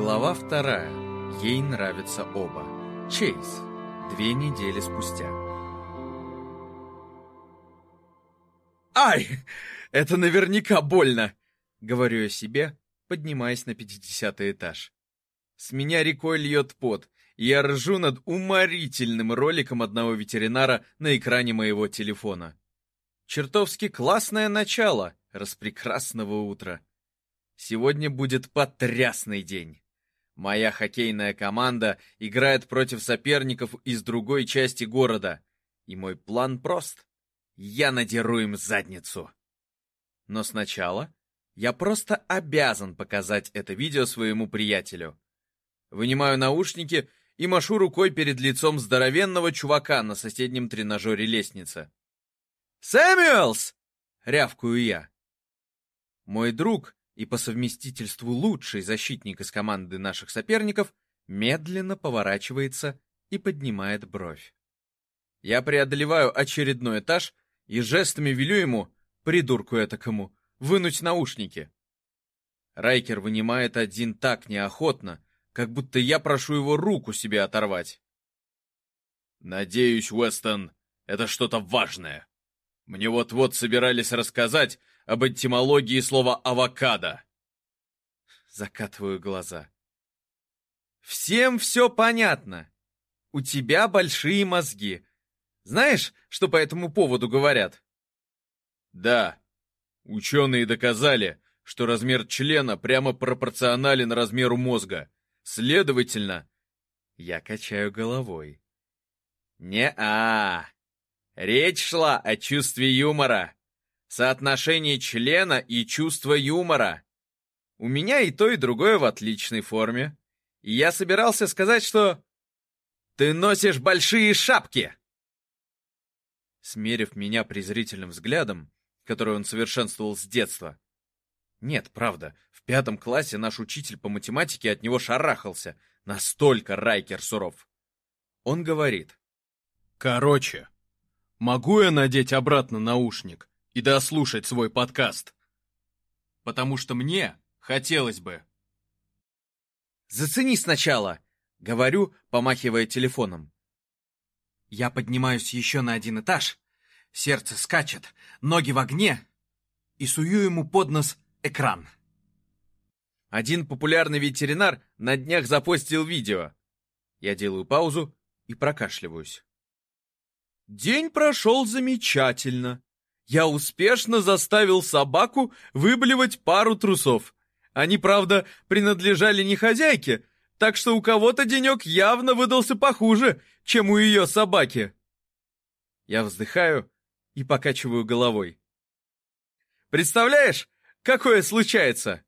Глава вторая. Ей нравятся оба. Чейз. Две недели спустя. «Ай! Это наверняка больно!» — говорю я себе, поднимаясь на пятидесятый этаж. С меня рекой льет пот, и я ржу над уморительным роликом одного ветеринара на экране моего телефона. Чертовски классное начало распрекрасного утра. Сегодня будет потрясный день. Моя хоккейная команда играет против соперников из другой части города, и мой план прост. Я надеру им задницу. Но сначала я просто обязан показать это видео своему приятелю. Вынимаю наушники и машу рукой перед лицом здоровенного чувака на соседнем тренажере лестницы. «Сэмюэлс!» — рявкую я. Мой друг и по совместительству лучший защитник из команды наших соперников медленно поворачивается и поднимает бровь. Я преодолеваю очередной этаж и жестами велю ему, придурку этакому, вынуть наушники. Райкер вынимает один так неохотно, как будто я прошу его руку себе оторвать. «Надеюсь, Уэстон, это что-то важное», мне вот-вот собирались рассказать об этимологии слова «авокадо». Закатываю глаза. Всем все понятно. У тебя большие мозги. Знаешь, что по этому поводу говорят? Да. Ученые доказали, что размер члена прямо пропорционален размеру мозга. Следовательно, я качаю головой. Не-а. Речь шла о чувстве юмора. Соотношении члена и чувства юмора. У меня и то, и другое в отличной форме. И я собирался сказать, что... Ты носишь большие шапки! Смерив меня презрительным взглядом, который он совершенствовал с детства. Нет, правда, в пятом классе наш учитель по математике от него шарахался. Настолько Райкер суров. Он говорит. Короче, Могу я надеть обратно наушник и дослушать свой подкаст? Потому что мне хотелось бы. Зацени сначала, говорю, помахивая телефоном. Я поднимаюсь еще на один этаж, сердце скачет, ноги в огне, и сую ему под нос экран. Один популярный ветеринар на днях запостил видео. Я делаю паузу и прокашливаюсь. День прошел замечательно. Я успешно заставил собаку выблевать пару трусов. Они, правда, принадлежали не хозяйке, так что у кого-то денек явно выдался похуже, чем у ее собаки. Я вздыхаю и покачиваю головой. Представляешь, какое случается?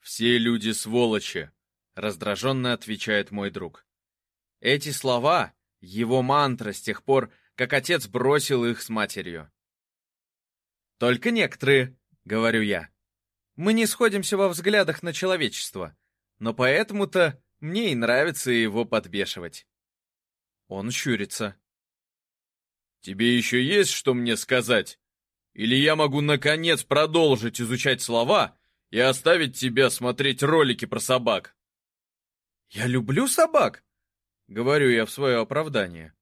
Все люди сволочи, раздраженно отвечает мой друг. Эти слова его мантра с тех пор, как отец бросил их с матерью. «Только некоторые», — говорю я. «Мы не сходимся во взглядах на человечество, но поэтому-то мне и нравится его подбешивать». Он щурится. «Тебе еще есть что мне сказать? Или я могу, наконец, продолжить изучать слова и оставить тебя смотреть ролики про собак?» «Я люблю собак!» Говорю я в свое оправдание.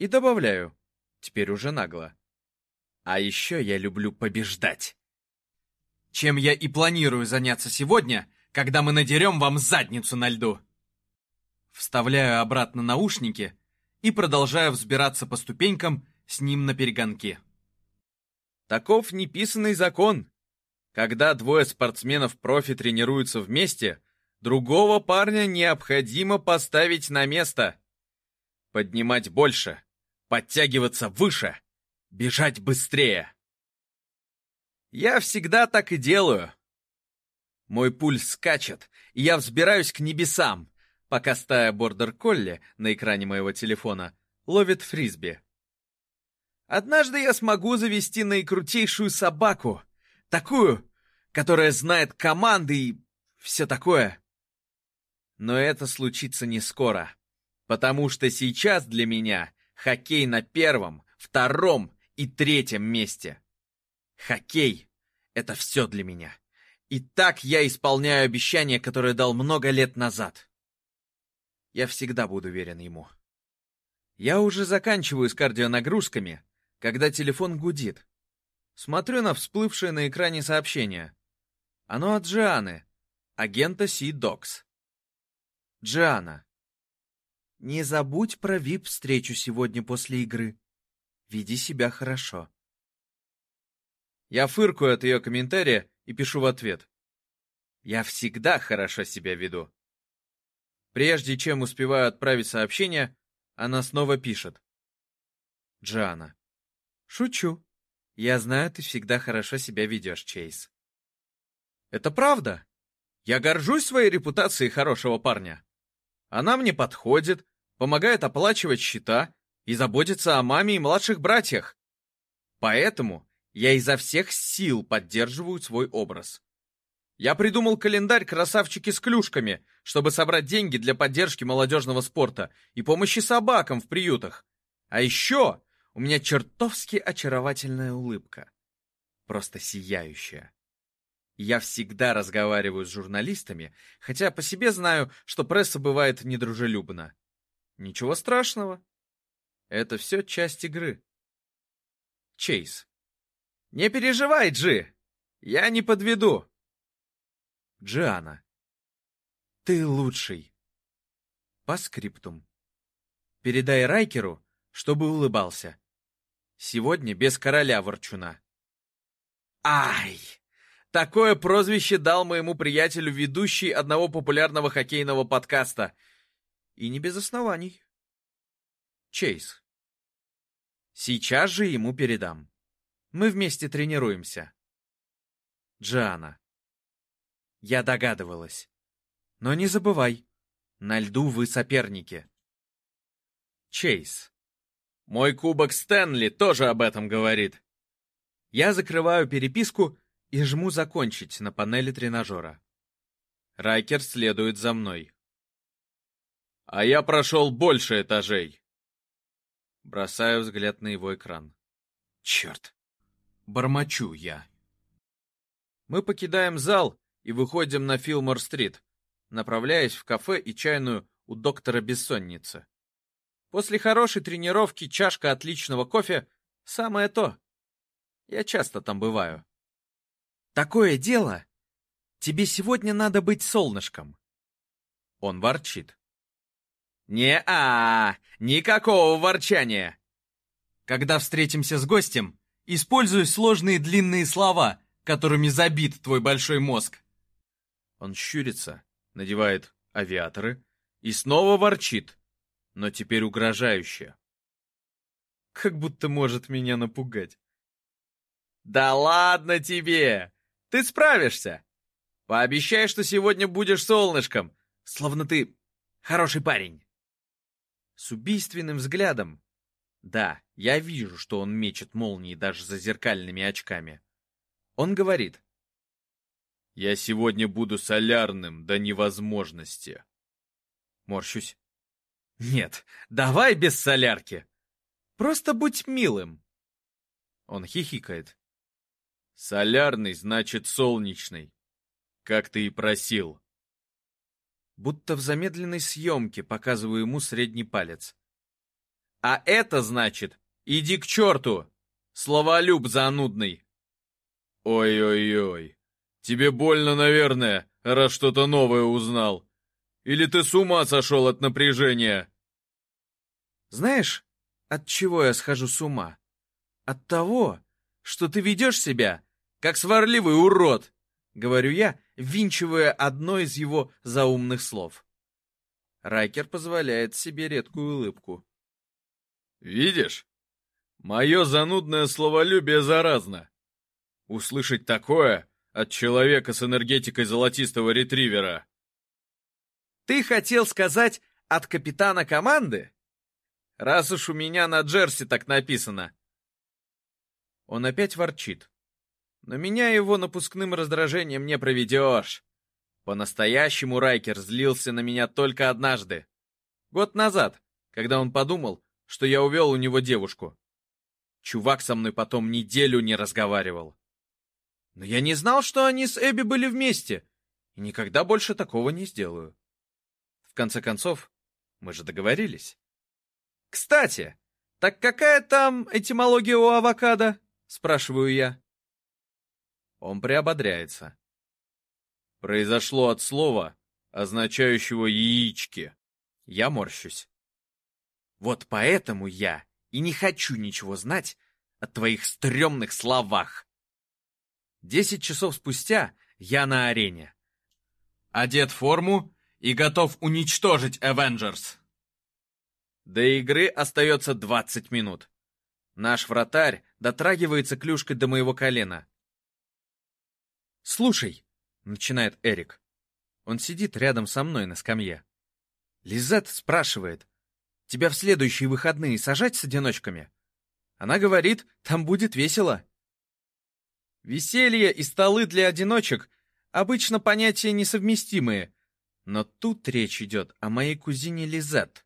И добавляю, теперь уже нагло. А еще я люблю побеждать. Чем я и планирую заняться сегодня, когда мы надерем вам задницу на льду. Вставляю обратно наушники и продолжаю взбираться по ступенькам с ним на перегонке. Таков неписанный закон. Когда двое спортсменов-профи тренируются вместе, Другого парня необходимо поставить на место. Поднимать больше, подтягиваться выше, бежать быстрее. Я всегда так и делаю. Мой пульс скачет, и я взбираюсь к небесам, пока стая бордер-колли на экране моего телефона ловит фрисби. Однажды я смогу завести наикрутейшую собаку, такую, которая знает команды и все такое. Но это случится не скоро, потому что сейчас для меня хоккей на первом, втором и третьем месте. Хоккей — это все для меня. И так я исполняю обещание, которое дал много лет назад. Я всегда буду верен ему. Я уже заканчиваю с кардионагрузками, когда телефон гудит. Смотрю на всплывшее на экране сообщение. Оно от Джианы, агента Си-Докс. Джиана. Не забудь про вип-встречу сегодня после игры. Веди себя хорошо. Я фыркаю от ее комментария и пишу в ответ. Я всегда хорошо себя веду. Прежде чем успеваю отправить сообщение, она снова пишет. Джиана. Шучу. Я знаю, ты всегда хорошо себя ведешь, Чейз. Это правда. Я горжусь своей репутацией хорошего парня. Она мне подходит, помогает оплачивать счета и заботится о маме и младших братьях. Поэтому я изо всех сил поддерживаю свой образ. Я придумал календарь «Красавчики с клюшками», чтобы собрать деньги для поддержки молодежного спорта и помощи собакам в приютах. А еще у меня чертовски очаровательная улыбка. Просто сияющая. Я всегда разговариваю с журналистами, хотя по себе знаю, что пресса бывает недружелюбна. Ничего страшного. Это все часть игры. Чейз. Не переживай, Джи. Я не подведу. Джиана. Ты лучший. По скриптум. Передай Райкеру, чтобы улыбался. Сегодня без короля ворчуна. Ай! Такое прозвище дал моему приятелю ведущий одного популярного хоккейного подкаста — и не без оснований. Чейз. Сейчас же ему передам. Мы вместе тренируемся. Джиана. Я догадывалась. Но не забывай, на льду вы соперники. Чейз. Мой кубок Стэнли тоже об этом говорит. Я закрываю переписку и жму «Закончить» на панели тренажера. Райкер следует за мной. А я прошел больше этажей. Бросаю взгляд на его экран. Черт. Бормочу я. Мы покидаем зал и выходим на Филмор-стрит, направляясь в кафе и чайную у доктора Бессонницы. После хорошей тренировки чашка отличного кофе — самое то. Я часто там бываю. Такое дело. Тебе сегодня надо быть солнышком. Он ворчит. «Не-а, никакого ворчания!» Когда встретимся с гостем, используй сложные длинные слова, которыми забит твой большой мозг. Он щурится, надевает авиаторы и снова ворчит, но теперь угрожающе. Как будто может меня напугать. «Да ладно тебе! Ты справишься! Пообещай, что сегодня будешь солнышком, словно ты хороший парень!» С убийственным взглядом. Да, я вижу, что он мечет молнии даже за зеркальными очками. Он говорит. «Я сегодня буду солярным до невозможности». Морщусь. «Нет, давай без солярки. Просто будь милым». Он хихикает. «Солярный значит солнечный, как ты и просил» будто в замедленной съемке показываю ему средний палец. «А это значит, иди к черту! Словолюб занудный!» «Ой-ой-ой, тебе больно, наверное, раз что-то новое узнал. Или ты с ума сошел от напряжения?» «Знаешь, от чего я схожу с ума? От того, что ты ведешь себя, как сварливый урод!» — говорю я, ввинчивая одно из его заумных слов. Райкер позволяет себе редкую улыбку. «Видишь? Мое занудное словолюбие заразно. Услышать такое от человека с энергетикой золотистого ретривера». «Ты хотел сказать от капитана команды? Раз уж у меня на джерси так написано». Он опять ворчит. Но меня его напускным раздражением не проведешь. По-настоящему Райкер злился на меня только однажды. Год назад, когда он подумал, что я увел у него девушку. Чувак со мной потом неделю не разговаривал. Но я не знал, что они с Эбби были вместе, и никогда больше такого не сделаю. В конце концов, мы же договорились. Кстати, так какая там этимология у авокадо? Спрашиваю я. Он приободряется. Произошло от слова, означающего яички. Я морщусь. Вот поэтому я и не хочу ничего знать о твоих стрёмных словах. Десять часов спустя я на арене. Одет в форму и готов уничтожить Avengers. До игры остается 20 минут. Наш вратарь дотрагивается клюшкой до моего колена. «Слушай», — начинает Эрик. Он сидит рядом со мной на скамье. Лизет спрашивает, «Тебя в следующие выходные сажать с одиночками?» Она говорит, там будет весело. Веселье и столы для одиночек обычно понятия несовместимые, но тут речь идет о моей кузине Лизет.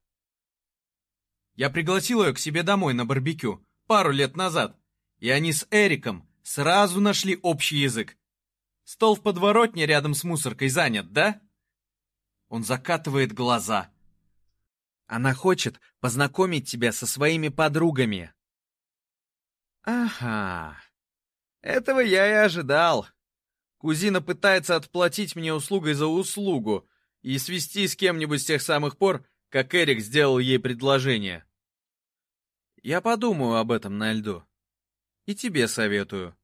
Я пригласил ее к себе домой на барбекю пару лет назад, и они с Эриком сразу нашли общий язык. Стол в подворотне рядом с мусоркой занят, да? Он закатывает глаза. Она хочет познакомить тебя со своими подругами. Ага. Этого я и ожидал. Кузина пытается отплатить мне услугой за услугу и свести с кем-нибудь с тех самых пор, как Эрик сделал ей предложение. Я подумаю об этом на льду. И тебе советую.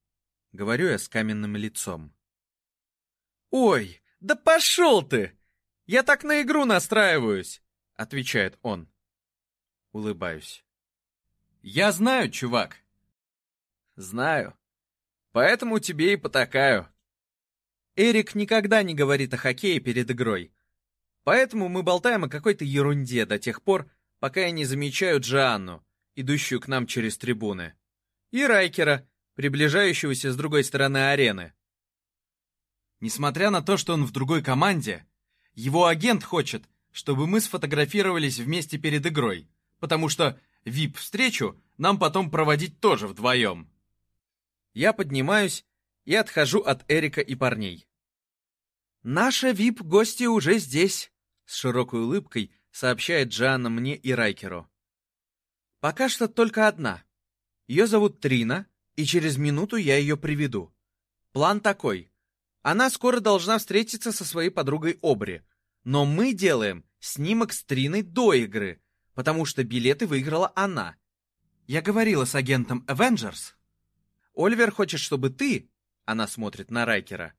Говорю я с каменным лицом. «Ой, да пошел ты! Я так на игру настраиваюсь!» Отвечает он. Улыбаюсь. «Я знаю, чувак, Знаю. Поэтому тебе и потакаю. Эрик никогда не говорит о хоккее перед игрой. Поэтому мы болтаем о какой-то ерунде до тех пор, пока я не замечаю Джоанну, идущую к нам через трибуны, и Райкера, приближающегося с другой стороны арены. Несмотря на то, что он в другой команде, его агент хочет, чтобы мы сфотографировались вместе перед игрой, потому что VIP-встречу нам потом проводить тоже вдвоем. Я поднимаюсь и отхожу от Эрика и парней. «Наша вип-гостья уже здесь», — с широкой улыбкой сообщает Джанна мне и Райкеру. «Пока что только одна. Ее зовут Трина, и через минуту я ее приведу. План такой. Она скоро должна встретиться со своей подругой Обри, но мы делаем снимок с Триной до игры, потому что билеты выиграла она. Я говорила с агентом Avengers, Оливер хочет, чтобы ты, она смотрит на Райкера,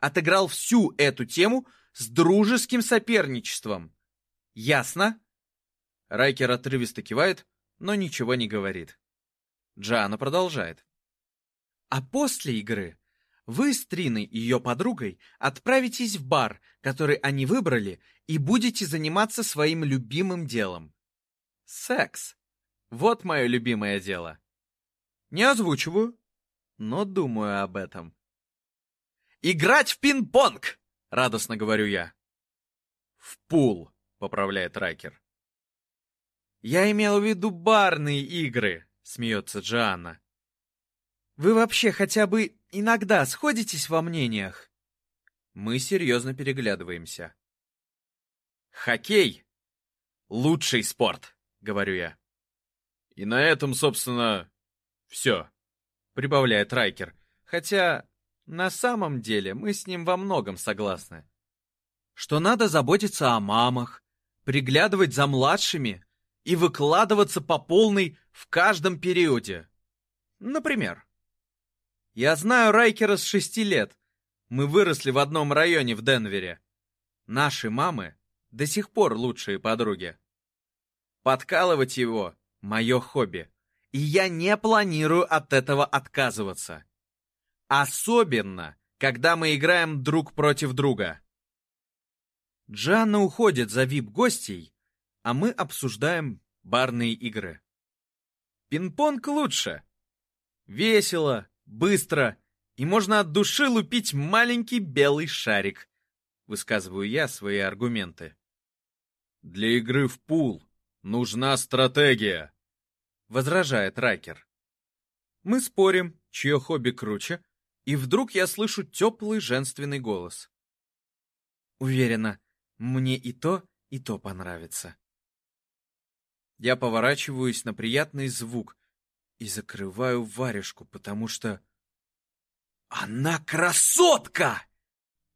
отыграл всю эту тему с дружеским соперничеством. Ясно? Райкер отрывисто кивает, но ничего не говорит. Джана продолжает. А после игры вы с Триной и ее подругой отправитесь в бар, который они выбрали, и будете заниматься своим любимым делом. Секс. Вот мое любимое дело. Не озвучиваю, но думаю об этом. «Играть в пинг-понг!» — радостно говорю я. «В пул», — поправляет Райкер. «Я имел в виду барные игры», — смеется Джоанна. «Вы вообще хотя бы иногда сходитесь во мнениях?» Мы серьезно переглядываемся. «Хоккей — лучший спорт», — говорю я. И на этом, собственно, все прибавляет Райкер, хотя на самом деле мы с ним во многом согласны. Что надо заботиться о мамах, приглядывать за младшими и выкладываться по полной в каждом периоде. Например, я знаю Райкера с шести лет. Мы выросли в одном районе в Денвере. Наши мамы до сих пор лучшие подруги. Подкалывать его — мое хобби и я не планирую от этого отказываться. Особенно, когда мы играем друг против друга. Джанна уходит за вип-гостей, а мы обсуждаем барные игры. Пинг-понг лучше. Весело, быстро, и можно от души лупить маленький белый шарик. Высказываю я свои аргументы. Для игры в пул нужна стратегия, — возражает Райкер. Мы спорим, чье хобби круче, И вдруг я слышу теплый женственный голос. Уверена, мне и то, и то понравится. Я поворачиваюсь на приятный звук и закрываю варежку, потому что... Она красотка!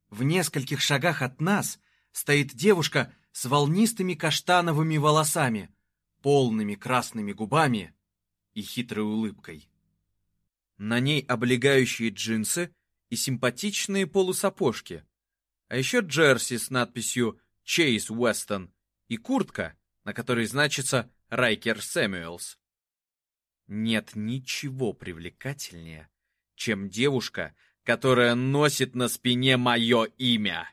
В нескольких шагах от нас стоит девушка с волнистыми каштановыми волосами, полными красными губами и хитрой улыбкой. На ней облегающие джинсы и симпатичные полусапожки, а еще джерси с надписью «Чейз Уэстон» и куртка, на которой значится «Райкер Сэмюэлс». Нет ничего привлекательнее, чем девушка, которая носит на спине мое имя.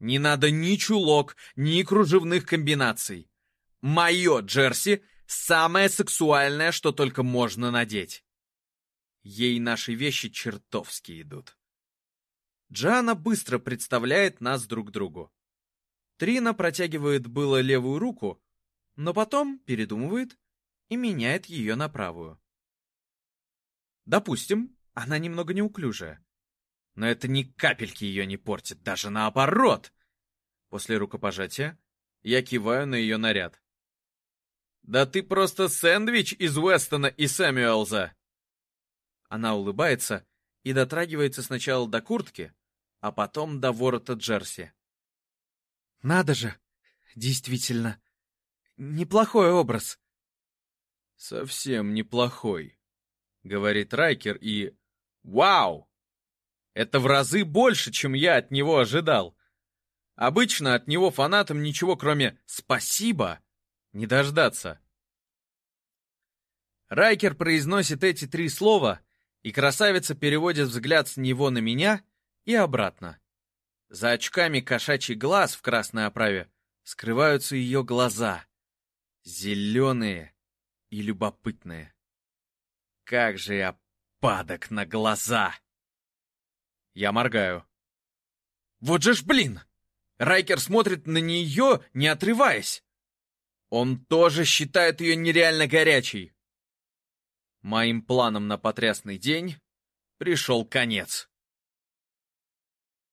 Не надо ни чулок, ни кружевных комбинаций. Мое джерси — самое сексуальное, что только можно надеть. Ей наши вещи чертовски идут. Джана быстро представляет нас друг другу. Трина протягивает было левую руку, но потом передумывает и меняет ее на правую. Допустим, она немного неуклюжая. Но это ни капельки ее не портит, даже наоборот. После рукопожатия я киваю на ее наряд. «Да ты просто сэндвич из Уэстона и Сэмюэлза!» Она улыбается и дотрагивается сначала до куртки, а потом до ворота джерси. «Надо же! Действительно, неплохой образ!» «Совсем неплохой», — говорит Райкер, и... «Вау! Это в разы больше, чем я от него ожидал. Обычно от него фанатам ничего, кроме «спасибо», не дождаться». Райкер произносит эти три слова, и красавица переводит взгляд с него на меня и обратно. За очками кошачий глаз в красной оправе скрываются ее глаза. Зеленые, и любопытные. Как же я падок на глаза! Я моргаю. Вот же ж блин! Райкер смотрит на нее, не отрываясь. Он тоже считает ее нереально горячей. Моим планам на потрясный день пришел конец.